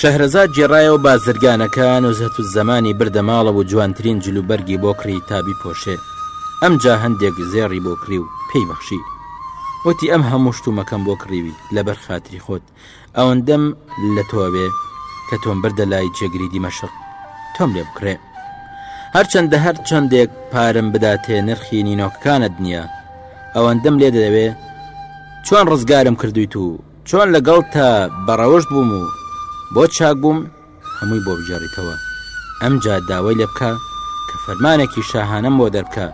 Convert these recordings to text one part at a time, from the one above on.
شەهرەزاد گێڕایەوە بازرگانەکە نوزهەتوزەمانی بردە ماڵەوە و جوانترین جلوبەرگی بۆ کڕی تا بیپۆشێ، ئەمجا هەندێک زێڕی بۆ کڕی و پێی بەخشی. وتی ئەم هەموو شتومەکەم بۆ کڕیوی لەبەر خاتری خۆت، ئەوەندەم لە تۆ ئەوێ کە تۆم بردە لای جێگری دیمەشق تۆم لێ بکڕێ. هەرچەندە هەر چەندێک پارەم بداتێ نرخی نینۆکەکانت نییە، ئەوەندەم لێ دەوێ چۆن ڕزگارم کردوویت و چۆن لەگەڵ تا بە ڕەوشت بووم و بۆ چاک بووم هەمووی بۆ بگێڕیتەوە ئەمجا داوای لێ بکە کە فەرمانێکی شاهانەم بۆ دەربکە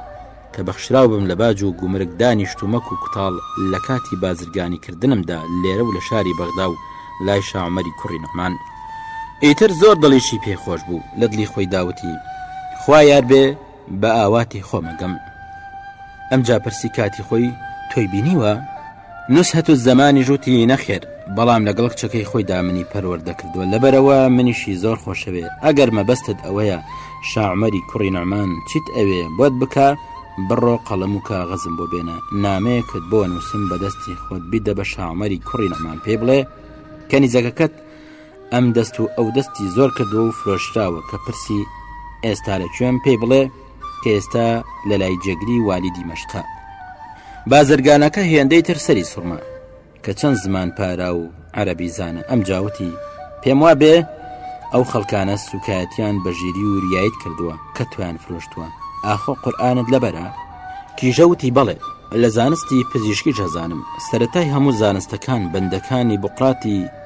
کە بەخشراو بم لە باج و گومرگ دانیشت و مەک و کوتاڵ لە کاتی بازرگانی کردنمدا لێرە و لە شاری بەغدا و لای شاعمەری کوڕی نعمان ئیتر زۆر دڵیشی پێ خۆش بوو لە دڵی خۆی داوتی خوا یار بێ بە ئاواتی خۆمەگەم ئەمجا پرسی کاتی خۆی تۆی بینیوە نووس هەتو زەمانی ژووتی نەخێر بەڵام لەگەڵ کچەکەی خۆی دامنی پەروەەر دەکردووە لەبەرەوە منیشی زۆر خۆشەوێ ئەگەر مەبەستت ئەوەیە شاعمەری کوڕی نەمان چیت ئەوێ بۆت بکە بڕۆ قەڵم و کاغەزم بۆ بێنە نامەیەکت بۆ نووسم بەدەستی خۆت بیدە بە شاعمەری کوڕی نەمان پێ بڵێ کەنیزەکەکەت ئەم دەست و ئەو دەستی زۆر کردووە و فرۆشراوە کە پرسی ئێستا لە کوێم پێی بڵێ کە ئێستا لە لای جێگری والی دیمەشقە. بازرگانەکە هێندەی تر سەری سوڕما کە چەند زمان پارا و عەرەبی زانە ئەم جاوتی پێم وا بێ ئەو خەڵکانە سوکایەتیان بە ژیری و ریایت کردووە کە تویان فرۆشتووە ئاخۆ قورآانت لەبەرە کیژەوتی بەڵێ لە زانستی پزیشکی جەزانم سەتای هەموو زانستەکان بەندەکانی بقراتی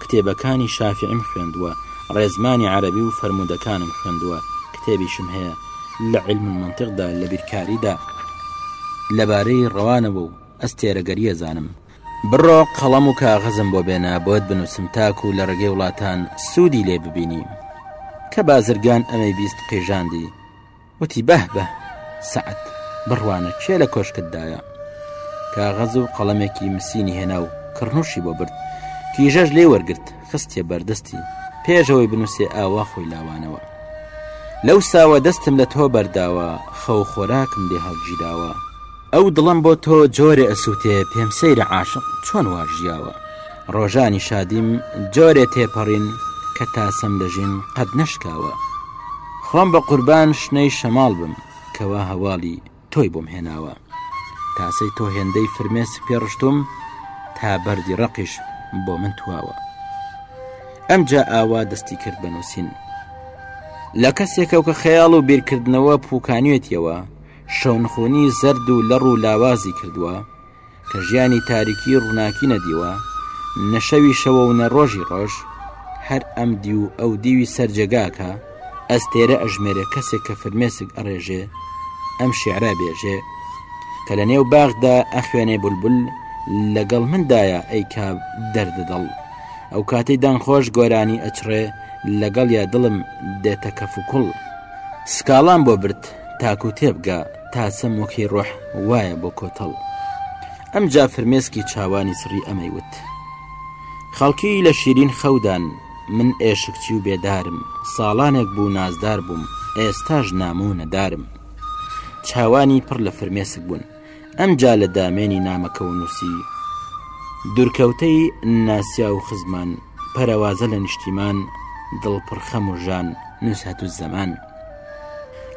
کتێبەکانی شافیعیم خوێندووە، ڕێزمانی عەرەبی و فەرموودەکانم خوێندووە، کتێبیشم هەیە لە عیلم المنطقدا لە بیرکاریدا لەبارەی ڕەوانەوە و ئەستێرەگەری ئەزانم. بڕۆ قەڵەم و کاغەزم بۆ بێنە بۆت بنووسم تاکوو لە ڕێگەی وڵاتان سوودی لێ ببینی کە بازرگان ئەمەی بیست قیژاندی. وتی، بەه بەه سەعد، بڕوانە کێ لە کۆشکتدایە؟ کاغەز و قەڵەمێکی مسینی هێنا و کڕنوشی بۆ برد، کیژەش لێ وەرگرت خستیە بەردەستی پێشەوەی بنووسێ ئاوا خۆی لاوانەوە. لەو ساوە دەستم لە تۆ بەرداوە، خەو خۆراکم لێ هەڵگیراوە. ئەو دڵەم بۆ تۆ جۆرێ ئەسووتێ پێم سەیرە عاشق چۆن وا ژیاوە ڕۆژانی شادیم جۆرێ تێپەڕین کە تاسەم لە ژین قەت نەشکاوە خۆم بە قوربان شنەی شەماڵ بم کەوا هەواڵی تۆی بۆم هێناوە تاسەی تۆ هێندەی فرمێسک پێڕشتوم تا بەردی ڕقیش بۆ من تواوە ئەمجا ئاوا دەستی کرد بە نووسین لە کەسێکە کە خەیاڵ و بیرکردنەوە پوکانوێتیەوە شەونخونی زەرد و لەڕ و لاوازی کردووە، کە ژیانی تاریکی ڕووناکی نەدیوە، نە شەوی شەوە و نە ڕۆژی ڕۆژ، هەر ئەم دیو و ئەو دیوی سەر جێگاکە، ئەستێرە ئەژمێرێ کەسێک کە فرمێسک ئەڕێژێ، ئەم شیعرە ئەبێژێ، کە لە نێو باخدا ئەخوێنێ بولبول لەگەڵ من دایە ئەی کا دەردە دڵ، ئەو کاتەی دەنگ خۆش گۆرانی ئەچڕێ لەگەڵیا دڵم دێتە کەف و کوڵ. سکاڵام بۆ برد. تاکو تێبگا تا چەم وەکی ڕۆح وایە بۆ کۆتەڵ ئەم جا فرمێسکی چاوانی سڕی ئەمەی وت خەڵکی لە شیرین خەودان من ئێشکچی و بێدارم ساڵانێک بوو نازدار بووم ئێستاش نامۆ نەدارم چاوانی پڕ لە فرمێسک بوون ئەمجا لە دامێنی نامەکەوە نووسی، دوورکەوتەی ناسیا و خزمان، پەرەوازە لە نیشتیمان، دڵ پڕ خەم و ژان، نوسهت الزمان.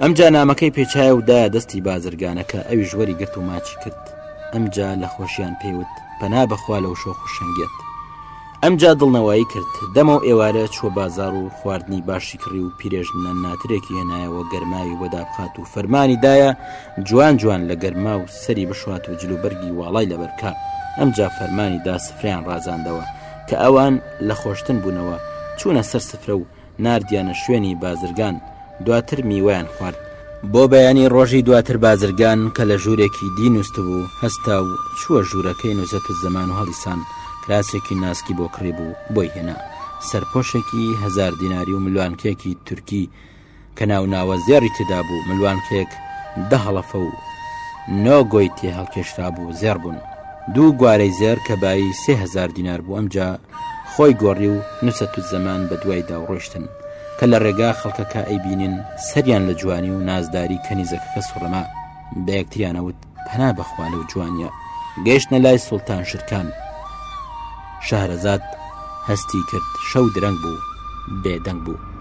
ئەمجا نامەکەی پێچایە و دایە دەستی بازرگانەکە، ئەویش وەری گرت و ماچی کرد. ئەمجا لە خۆشیان پێی وت، پەنا بەخوا لەو شۆخ و شەنگیەت. ئەمجا دڵنەوایی کرد دەمە و ئێوارە چووە بازار و خواردنی باشی کڕی و پیرێژنە ناترێکی هێنایەوە گەرماوی بۆ دابخات و فەرمانی دایە جوان جوان لە گەرما و سەری بشوات و جلوبەرگی واڵای لەبەرکە ئەمجا فەرمانی دا سفریان ڕازاندەوە کە ئەوان لە خۆشتن بوونەوە چوونە سەر سفرە و ناردیانە شوێنی بازرگان دواتر میوەیان خوارد. بۆ بەیانی ڕۆژی دواتر بازرگان کە لە ژوورێکی دی نوستبوو هەستا و چووە ژوورەکەی نوزەت و زەمان و هەڵیسان کراسێکی ناسکی بۆ کڕی بوو بۆی هێنا سەرپۆشێکی هەزار دیناری و ملوانکێکی تورکی کە ناوناوە زێڕی تێدا بوو ملوانکێک دە هەڵەفە و نۆ گۆی تێ هەڵکێشرا بوو زێڕ بوون دوو گوارەی زێر کە بایی سێ هەزار دینار بوو ئەمجا خۆی گۆڕی و نوسەتوزەمان بە دوای دا و ڕۆیشتن، کە لە ڕێگا خەڵکەکە ئەی بینین سەریان لە جوانی و نازداری کەنیزەکەکە سوڕما، بە یەکتریان وت پەنا بە خوا لەو جوانیە، گەیشتنە لای سوڵتان شرکان. شەهرەزاد هەستی کرد شەو درەنگ بوو، بێدەنگ بوو.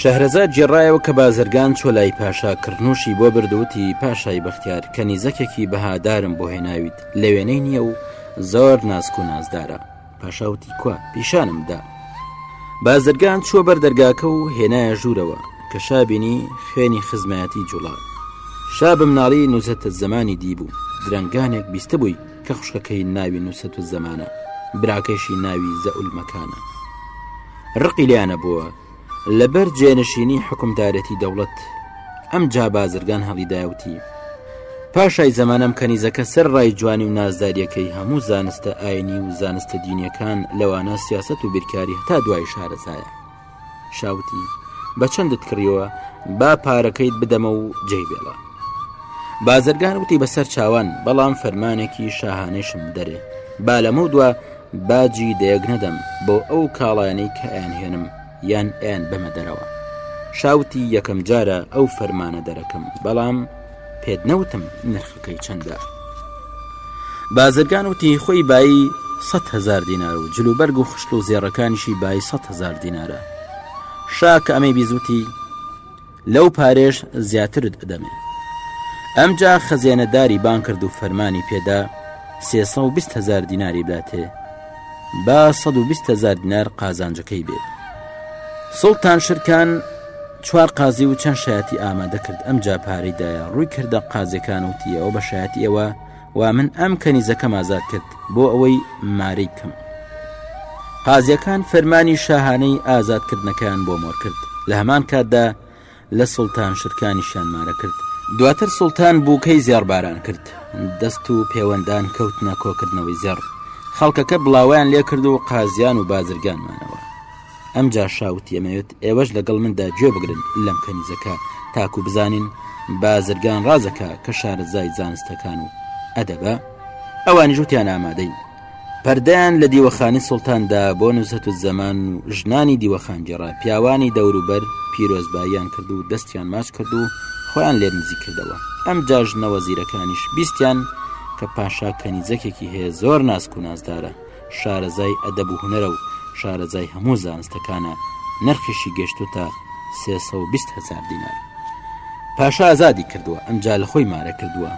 شەهرەزاد گێڕایەوە کە بازرگان چۆ لای پاشا کڕنووشی بۆ بردووتی پاشای بەختیار کە نیزەکێکی بەهادارم بۆ هێناویت لە وێنەی نییە و زۆر ناسک و نازدارە پاشاوتی کوە پیشانم دا بازرگان چوە بەر دەرگاکە و هێنایە ژوورەوە کە شابینی خوێنی خزمایەتی جوڵا شابم ناڵی نوزەتە زمانی دیبوو درنگانێک بیستە بووی کە خوشکەکەی ناوی نوسەت و زەمانە براکەشی ناوی زەول مەکانە ڕقی لیانە بووە لەبەر جێنشینی حکومدارەتی دەوڵەت ئەم جا بازرگان هەڵیداوتی پاشای زەمانم کەنیزەکە سەر ڕای جوانی و نازداریەکەی هەموو زانستە ئاینی و زانستە دینیەکان لەوانە سیاست و بیرکاری هەتا دوای شارەزایە شاوتی بە چەندت کڕیەوە با پارەکەیت بدەمە و جێی بێڵە بازرگان وتی بەسەر چاوان بەڵام فەرمانێکی شاهانێشم دەرێ با لەمە دووە باجی دەیەک نەدەم بۆ ئەو کاڵایانەی کە ئەیانهێنم یان ئەیان بەمە دەرەوە شاوتی یەکەم جارە ئەو فەرمانە دەرەکەم بەڵام پێت نەوتم نرخەکەی چەندە بازرگان وتی خۆی بایی سە هزار دینار و جلوبەرگ و خشت و زێڕەکانیشی بای سە هزار دینارە شا کە ئەمەی بیزوتی لەو پارێش زیاترت ئەدەمێ ئەمجا خەزێنەداری بان کرد و فەرمانی پێدا سێسە و بیست هزار دیناری بلاتێ با سەد و بیست هەزار دینار قازانجەکەی بێت سڵتان شرکان چوار قازی و چەند شایەتی ئامادە کرد ئەم جاپارەیدایە ڕووی کردە قازەکان وتی ئەوە بە شایەتی ئەوە و من ئەم کەنیزەکەم ئازاد کرد بۆ ئەوەی مارەی کەم قازیەکان فەرمانی شاهانەی ئازادکردنەکەیان بۆ مۆر کرد لە هەمان کاتدا لە سوڵتان شرکانیشیان مارە کرد دواتر سوڵتان بووکەی زێڕباران کرد دەست و پێوەندان کەوتنە کۆکردنەوەی زێڕ خەڵکەکە بڵاویان لێ کرد و قازیان و بازرگانمانەوە ئەم جا شاوتی ئەمەوێت ئێوەش لەگەڵ مندا گوێ بگرن لەم کەنیزەکە تاکو بزانین بازرگان ڕازەکە کە شارەزای زانستەکان و ئەدەبە ئەوانی ژوتیان ئامادەین پەردەیان لە دیوەخانی سوڵتان دا بۆ نوزهەت و زەمان و ژنانی دیوەخانگەڕا پیاوانی دەوروبەر پیرۆزباییان کرد و دەستیان ماچ کرد و خۆیان لێ نزیک کردەوە ئەم جا ژنە وەزیرەکانیش بیستیان کە پاشا کەنیزەکێکی هەیە زۆر ناسک و نازدارە شارەزای ئەدەب و هونەرە و شارەزای هەموو زانستەکانە نرخیشی گەشتوتە سێ سەد و بیست هەزار دینار پاشا ئازادی کردوە ئەمجا لە خۆی مارە کردوە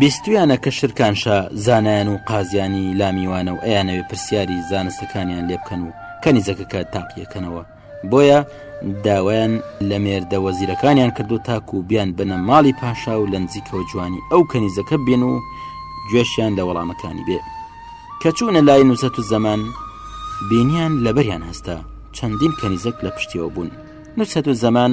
بیستویانە کە شرکانشا زانایان و قازیانی لامیوانە و ئەیانەوێ پرسیاری زانستەکانیان لێ بکەن و کەنیزەکەکە تاقیەکەنەوە بۆیە داوایان لە مێردە وەزیرەکانیان کردو تاکو و بیان بنە ماڵی پاشا و لە نزیکەوە جوانی ئەو کەنیزەکە بێن و گوێشیان لە وەڵامەکانی بێ کە چوونە لای نووسەت و زەمان بینیان لەبەریان هەستا چەندین کەنیزەک لە پشتیەوە بوون نووسەت و زەمان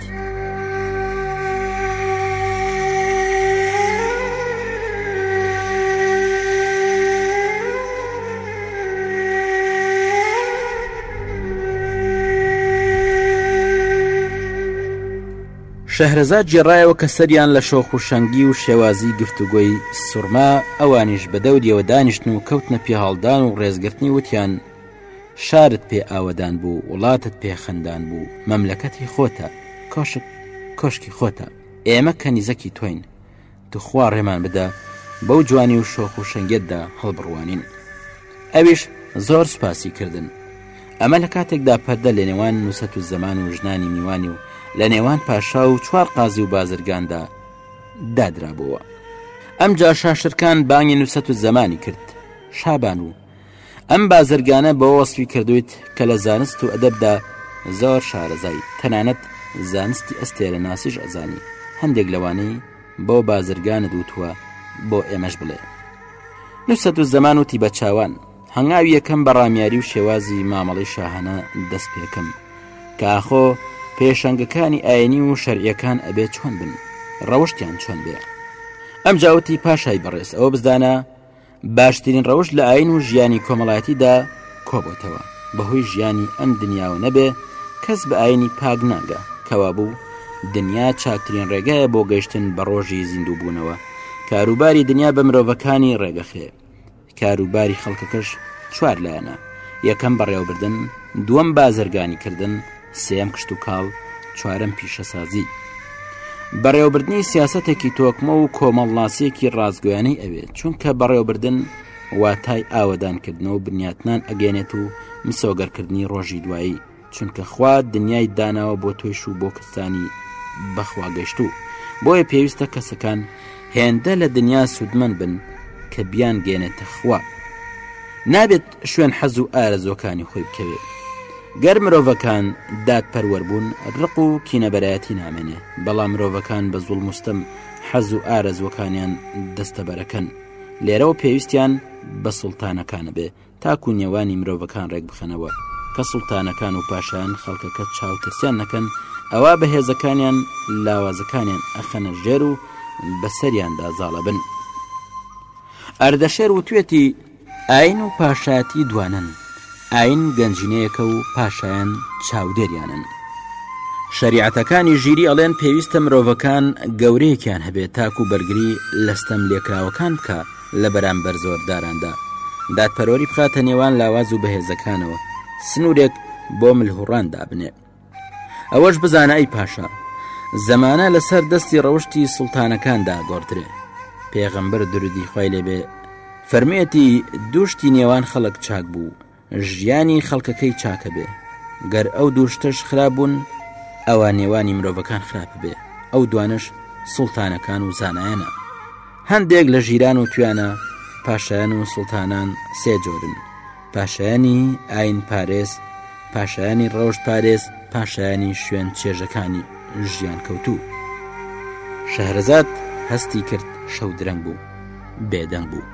شەهرەزاد جێڕایەوە کە سەریان لە شۆخ و شەنگی و شێوازی گفتوگۆی سوورما ئەوانیش بە دەوریەوە دانیشتن و کەوتنە پیاهاڵدان و ڕێزگرتنی وتیان شارت پێ ئاوەدان بوو وڵاتت پێ خەندان بوو مەملەکەتی خۆتە کۆشک کۆشکی خۆتە ئێمە کەنیزەکی تۆین توخوا ڕێمان بدە بەو جوانی و شۆخ و شنگێتدا هەڵبڕوانین ئەویش زۆر سوپاسی کردن ئەمە لە کاتێکدا پەردە لە نێوان نووسەت و زەمان و ژنانی میوانی و لە نێوان پاشا و چوار قازی و بازرگاندا دادرابەوە ئەم جاشاشرکان بانگی نووسەت و زەمانی کرد شابان و ئەم بازرگانە بەوە وەسفی کردویت کە لە زانست و ئەدەبدا زۆر شارەزای تەنانەت زانستی ئەستێرە ناسیش ئەزانی هەندێک لەوانەی بۆ بازرگانت وتووە بۆ ئێمەش بڵێ نووسەت و زەمان وتی بە چاوان هەنگاوی یەکەم بە ڕامیاری و شێوازی مامەڵی شاهانە دەست پێکەم کە ئاخۆ پێشەنگەکانی ئاینی و شەرعیەکان ئەبێ چۆن بن ڕەوشتیان چۆن بێ ئەم جاوتی پاشای بەڕێز ئەوە بزانە باشترین ڕەوش لە ئاین و ژیانی کۆمەڵایەتیدا کۆبتەوە بەهۆی ژیانی ئەم دنیاوە نەبێ کەس بە ئاینی پاک ناگە کەوابوو دنیا چاکترین ڕێگایە بۆ گەشتن بە ڕۆژی زیندووبوونەوە کاروباری دنیا بە مرۆڤەکانی ڕێگەخرێ کاروباری خەڵکەکەش چوار لایەنە یەکەم بەڕێوەبردن دووەم بازرگانی کردن سێم کشتتوکاڵ چوارم پیشەسازی بەڕێوەبردنی سیاستێکی تۆکمە و کۆمەڵناسیەکی ڕازگویانەی ئەوێت چونکە بەڕێوەبردن واتای ئاوەدانکردن و بنیاتنان ئەگەێنێت و مسۆگەرکردنی ڕۆژی دوایی چونکە خوا دنیای داناوە بۆ توێش و بۆ کەستانی بەخوا گەشت و بۆیە پێویستە کەسەکان هێندە لە دنیا سوودمەند بن کە بیان گەێنێتە خوا نابێت شوێن حەز و ئارەزۆکانی خۆی بکەوێت گەر مرۆڤەکان داد پەروەربوون ڕق و کینەبەرایەتی نامێنێ بەڵام مرۆڤەکان بە زوڵ مستەم حەز و ئارەزوەکانیان دەستەبەرەکەن لێرەوە پێویستیان بە سلتانەکانە بێ تاکو نێوانی مرۆڤەکان ڕێک بخەنەوە کە سلتانەکان و پاشان خەڵکەکە چاوترسیان نەکەن ئەوە بەهێزەکانیان لاوازەکانیان ئەخەنە ژێر و بەسەریاندا زاڵە بن ئەردەشێر وتوێتی ئایین و پاشایەتی دوانەن، ئایین گەنجینەیەکە و پاشایان چاودێریانن. شەریعەتەکانی ژیری ئەڵێن پێویستە مرۆڤەکان گەورەیەکیان هەبێت تاکو بەرگری لەستەم لێکراوەکان بکە لە بەرامبەر زۆرداراندا دادپەروەری بخاتە نێوان لاواز و بەهێزەکانەوە سنوورێک بۆ ملهوڕان دابنێ ئەوەش بزانە ئەی پاشا، زەمانە لەسەر دەستی ڕەوشتی سوڵتانەکاندا گۆڕدرێ، پێغەمبەر درودی خوای لێبێ فەرموویەتی دوو شتی نێوان خەڵک چاک بوو، ژیانی خەڵکەکەی چاکە بێ، گەر ئەو دوو شتەش خراپ بوون، ئەوا نێوانی مرۆڤەکان خراپ ئەبێ، ئەو دوانەش سوڵتانەکان و زانایانە. هەندێک لە ژیران و تویانە پاشایان و سوڵتانان سێ جۆرن، پاشایانی ئاین پارێز، پاشایانی ڕەوشت پارێز، پاشایانی شوێن چێژەکانی ژیان کەوتوو. شەهرەزاد هەستی کرد شەو درەنگ بوو، بێدەنگ بوو.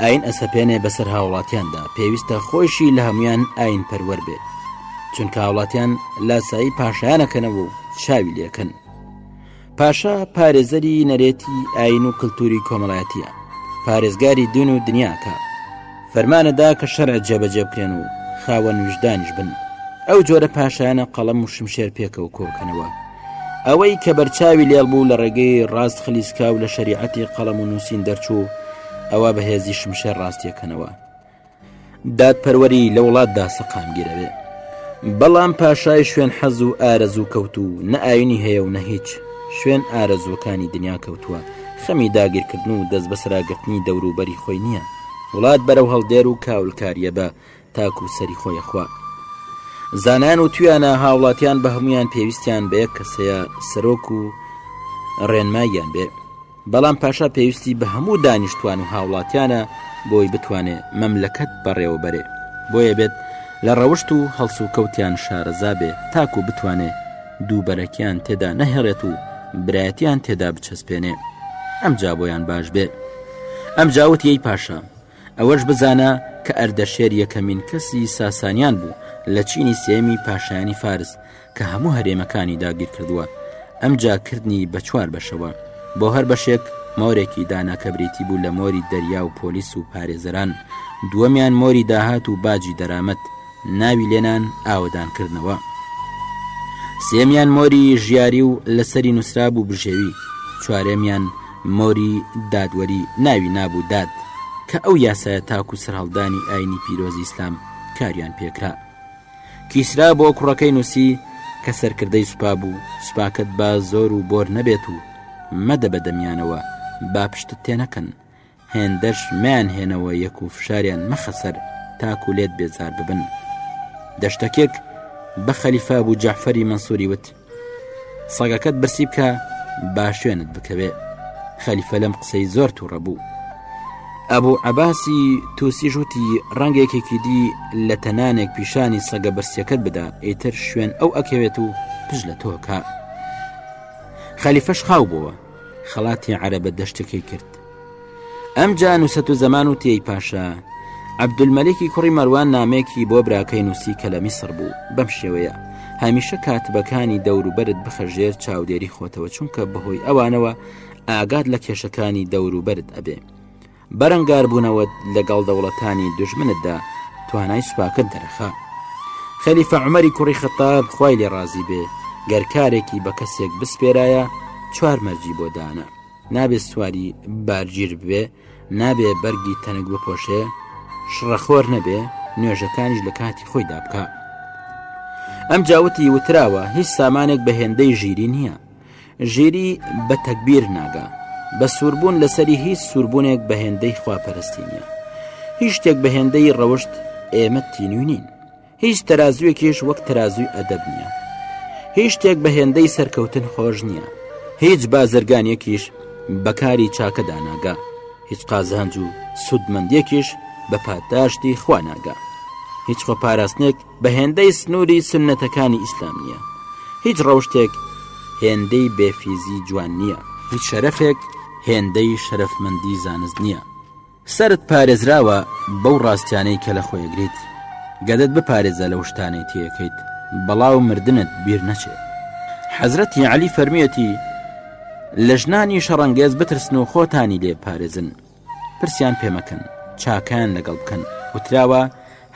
ئاین ئەسەپێنێ بەسەر هاوڵاتیاندا پێویستە خۆیشی لە هەموان ئاین پەروەەر بێت چونکە هاوڵاتیان لاسایی پاشایانەکەنەوە و چاوی لەکەن پاشا پارێزەری نەرێتی ئاین و کللتوری کۆمەڵایەتە پارێزگاری دون و دنیاکە فەرمانەدا کە شەرع جێبەجێ بکرێن و خاوەن وژدانش بن ئەو جۆرە پاشایانە قەڵەم و شمشێر پێکەوە کۆکەنەوە ئەوەی کە بەرچاوی لێڵ بوو لە ڕێگەی ڕاست خلیسکا و لە شریعەتی قەڵەم و نووسین دەرچوو ئەوە بەهێزی شمشێر ڕاستیەکەنەوە دادپەروەری لە وڵاتدا سەقامگیرەوێ بەڵام پاشای شوێن حەز و ئارەزوو کەوت و نە ئاینی هەیە و نە هیچ شوێن ئارەزوەکانی دنیا کەوتووە خەمی داگیرکردن و دەست بەسراگرتنی دەوروبەری خۆی نییە وڵات بەرەو هەڵدێر و کاولکاریە بە تاکو سەری خۆی ئەخوا. زانایان وتویانە هاوڵاتیان بە هەمویان پێویستیان بە یەک کەسەیە سەرۆک و ڕێنماییان بێ بەڵام پاشا پێویستی بە هەموو دانیشتوان و هاوڵاتیانە بۆی بتوانێ مەملەکەت بەڕێوەبەرێ بۆیە بێت لە ڕەوشت و هەڵس و کەوتیان شارەزا بێ تاکو بتوانێ دووبەرەکیان تێدا نەهێڵێت و برایەتیان تێدا بچەسپێنێ ئەم جابۆیان باش بێ ئەم جاوت یەی پاشا ئەوەش بزانە کە ئەردەشێر یەکەمین کەسی ساسانیان بوو لە چینی سێمی پاشایانی فارس کە هەموو هەرێمەکانی داگیر کردووە ئەم جاکردنی بە چوار بەشەوە بۆ هەر بەشێک مۆرێکی دانا کە بریتی بوو لە مۆری دەریا و پۆلیس و پارێزەران دووەمیان مۆری داهات و باجی دەرامەت ناوی لێنان ئاوەدان کردنەوە سێمیان مۆری ژیاری و لەسەری نووسرابوو بژێوی چوارێمیان مۆری دادوەری ناوی نابوو داد کە ئەو یاسایە تاکو سەرهەڵدانی ئاینی پیرۆزی ئیسلام کاریان پێکرا کیسرا بۆ کوڕەکەی نووسی کە سەرکردەی سوپا بوو سوپاکەت با زۆر و بۆر نەبێت و مەدە بە دەمیانەوە با پشتت تێنەکەن هێندەش مەیان هێنەوە یەک و فشاریان مەخە سەر تاکو لێت بێزار ببن دەشتەکێک بە خەلیفا بوو جەعفەری منسووری وت سەگەکەت برسی بکە باشێنت بکەوێ خەلیفە لەم قسەی زۆر تووڕە بوو ئەبوو عباسی تووسی ژووتی ڕەنگێکێکی دی لە تەنانێک پیشانی سەگە برسیەکەت بدا ئیتر شوێن ئەو ئەکەوێت و پش لە تۆکە خەلیفەش خاو بووە خەڵاتی عەرە بە دەشتەکەی کرد ئەم جا نووسەت و زەمان و تێی پاشا عبدولمەلێکی کوڕی مەروان نامێکی بۆ براکەی نووسی کە لە میسر بوو بەم شێوەیە هەمیشە کاتبەکانی دەوروبەرت بخە ژێر چاودێری خۆتەوە چونکە بەهۆی ئەوانەوە ئاگات لە کێشەکانی دەوروبەرت ئەبێ بەرەنگاربوونەوەت لەگەڵ دەوڵەتانی دژمنتدا توانای سوپاکەت دەرەخە خەلیفە عمەری کوڕی خەتاب خی لێ ڕازی بێ گەرکارێکی بە کەسێک بسپێرایە چوار مەرجی بۆ دانە نابێ سواری بارگیر ببێ نابێ بەرگی تەنک بپۆشێ شڕەخۆر نەبێ نوێژەکانیش لە کاتی خۆی دابکە ئەم جاوتی وتراوە هیچ سامانێک بە هێندەی ژیری نییە ژیری بە تەکبیر ناگا بە سووربوون لەسەری هیچ سووربوونێک بە هێندەی خواپەرستی نیە هیچ شتێک بە هێندەی ڕەوشت ئێمە تینوینین هیچ تەرازوویەکیش وەک تەرازووی ئەدەب نییە. هیچ شتێک بە هێندەی سەرکەوتن خۆش نییە. هیچ بازرگانیەکیش بە کاری چاکەدا ناگا. هیچ قازانج و سوودمەندیەکیش بە پادداشتی خوا ناگا. هیچ خۆپاراستنێک بە هێندەی سنووری سوننەتەکانی ئیسلام نییە. هیچ ڕەوشتێک هێندەی بێفیزی جوان نییە. هیچ شەرەفێک هێندەی شەرەفمەندی زانست نییە. سەرت پارێزراوە بەو ڕاستیانەی کە لەخۆیەگریت گەدەت بپارێزە لەو شتانەی تێەکەیت بەڵاو مردنت بیر نەچێت حەزرەتی علی فەرمیەتی لە ژنانی شەڕەنگێز بترسن و خۆتانی لێ پارێزن پرسیان پێمەکەن چاکان لەگەڵ بکەن وتراوە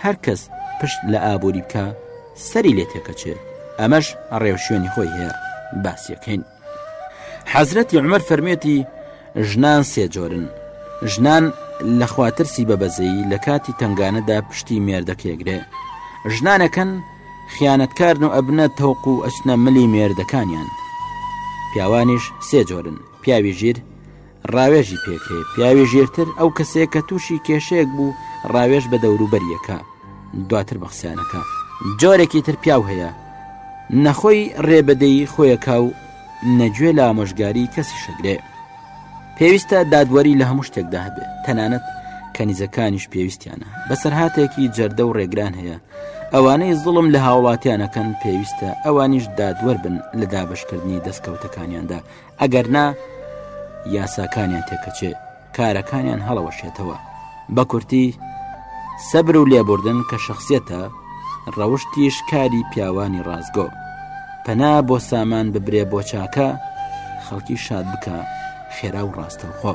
هەر کەس پشت لە ئابووری بکە سەری لێ تێکەچێ ئەمەش ڕێوشوێنی خۆی هەیە باسیەکەین حەزرەتی عمر فەرمێتی ژنان سێ جۆرن ژنان لە خواترسی بە بەزەیی لە کاتی تنگانەدا پشتی مێردەکێگرێ ژنانەکەن خیانەتکارن و ئەبنە تەوق و ئەچنە ملی مێردەکانیان پیاوانیش سێ جۆرن پیاوی ژیر ڕاوێژی پێکەێ پیاوی ژێرتر ئەو کەسێک کە تووشی کێشەیەک بوو ڕاوێژ بە دەوروبەریەکە دواتر بە قسەیانەکە جۆرێکی تر پیاو هەیە نەخۆی ڕێبەدەی خۆیەکە و نەگوێ لە ئامۆژگاری کەسی شەگرێ پێویستە دادوەری لە هەموو شتێکدا هەبێت تەنانەت کەنیزەکانیش پێویستیانە بەسەرهاتێکی جەردە و ڕێگران هەیە ئەوانەی زڵم لە هاوڵاتیانەکەن پێویستە ئەوانیش دادوەر بن لە دابشکردنی دەستکەوتەکانیاندا ئەگەرنا یاساکانیان تێکەچێ کارەکانیان هەڵەوەشێتەوە بە کورتی سەبر و لێبوردن کە شخصیتە ڕەوشتیش کاری پیاوانی ڕازگۆ پەنا بۆ سامان ببرێ بۆ چاکە خەڵکی شاد بکە خێرا و ڕاستەوخۆ.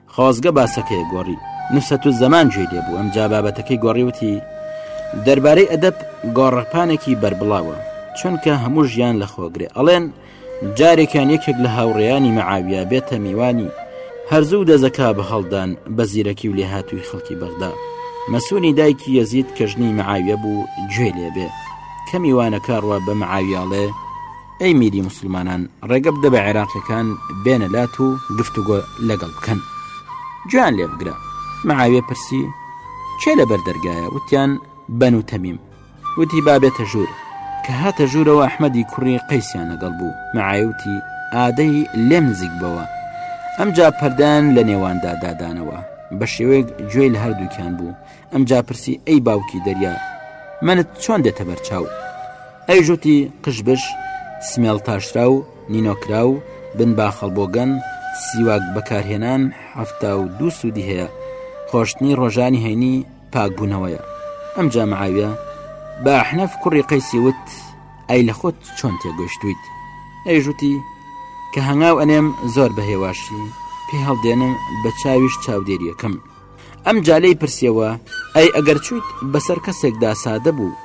خۆزگە باسەکەی گۆڕی نوسەت و زەمان گوێی لێ بوو ئەمجا بابەتەکەی گۆڕی وتی دەربارەی ئەدەب گۆڕەپانێکی بەربڵاوە چونکە هەموو ژیان لە خۆگرێ ئەڵێن جارێکیان یەکێک لە هاوڕێیانی مەعاویا بێتە میوانی هەرزوو دەزەکا بە هەڵدان بە زیرەکی و لێهاتووی خەڵکی بەغدا مەسوونی دایکی یەزید کەژنی مەعاویە بوو گوێ لێبێ کە میوانەکە ڕوا بە مەعاویاڵێ ئەی میری مسلمانان ڕێگە بدە بە عێراقیەکان بێنە لات و گفتوگۆ لەگەڵ بکەن جوان لێ بگرە معاوێ پرسی چێ لە بەردەرگایە وتیان بەن و تەمیم وتی بابێتە ژوور کە هاتە ژوورەوە ئەحمەدی کوڕی قەیسیان لەگەڵ بوو معاوتی ئادەی لێم نزیک بەوە ئەمجا پەردان لە نێواندا دادانەوە بە شێوەیەک گوێی لە هەردووکیان بوو ئەمجا پرسی ئەی باوکی دەریا منت چۆن دێتە بەرچاو ئەی ژوتی قژبش سمێڵ تاشرا و نینۆکرا و بن باخەڵ بۆگەن سیواک بەکارهێنان هەفتا و دوو سوودی هەیە خۆشتنی ڕۆژانی هەینی پاکبوونەوەیە ئەم جامعاویە باحنەف کوڕی قەیسی وت ئەی لە خۆت چۆن تێگەشتویت ئەی ژوتی کە هەنگاو ئەنێم زۆر بە هێواشی پێ هەڵدێنم بە چاویش چاودێریەکەم ئەمجا لێی پرسیەوە ئەی ئەگەر چویت بەسەر کەسێکدا سادە بوو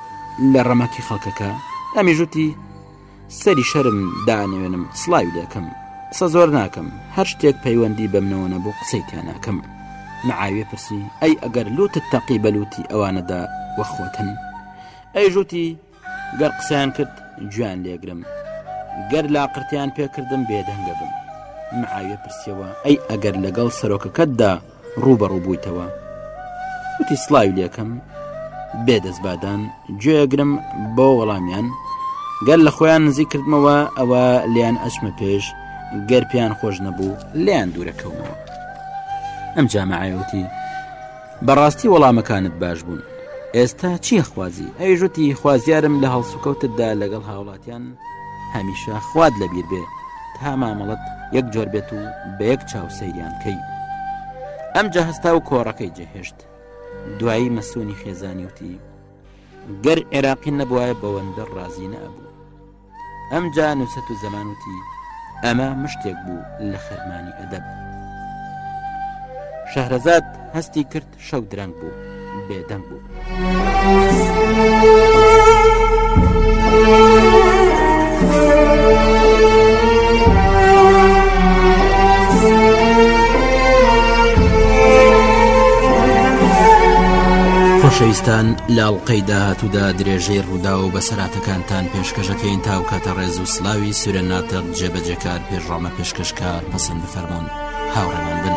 لە ڕەمەکی خەڵکەکە ئەمیژوتی سەری شەرم دانوێنم سلاوی دەکەم قسە زۆر ناکەم هەر شتێک پەیوەندی بەمنەوە نەبوو قسەی تیا ناکەم معاویە پرسی ئەی ئەگەر لوتت تەقی بەلوتی ئەوانەدا وەخۆتن ئەیژوتی گەر قسەیان کرد گوێیان لێگرم گەر لاقرتیان پێکردم بێدەنگە بم معاویە پرسیەوە ئەی ئەگەر لەگەڵ سەرۆکەکەتدا ڕوبەڕوو بوویتەوە وتی سلاوی لەکەم بێ دەستبادان گوێگرم بۆ وەڵامیان گەر لە خۆیان نزیک کردمەوە ئەوە لیان ئەچمە پێش گەر پێیان خۆش نەبوو لیان دوورەکەمەوە ئەم جامعەوتی بەڕاستی وەڵامەکانت باش بوون ئێستا چییە خوازی ئەوی ژوتی خوازیارم لە هەڵسوکەوتتدا لەگەڵ هاوڵاتیان هەمیشە خوات لەبیر بێ تا مامەڵت یەک جۆر بێت و بە یەک چاو سەیریان کەی ئەم جە هەستا و کۆڕەکەی جەهێشت دوایی مەسونی خێزانیوتی گەر عێراقی نەبواە بەوەندە ڕازی نەبوو ئەمجا نوسەت و زەمان وتی ئەمە مشتێک بوو لە خەرمانی ئەدەب شەهرەزاد هەستی کرد شەو درەنگ بوو بێدەنگ بوو. خۆشەویستان لاڵقەی داهاتوودا درێژەی ڕوودا و بەسەرات کانتان پێشکەش دەکەین تا ئەوکاتە ڕێز و سلاوی سورە ناتەق جێبەجێکار پێشڕامە پێشکەشکار پەسەند بفەرموون هاوڕێمان بن.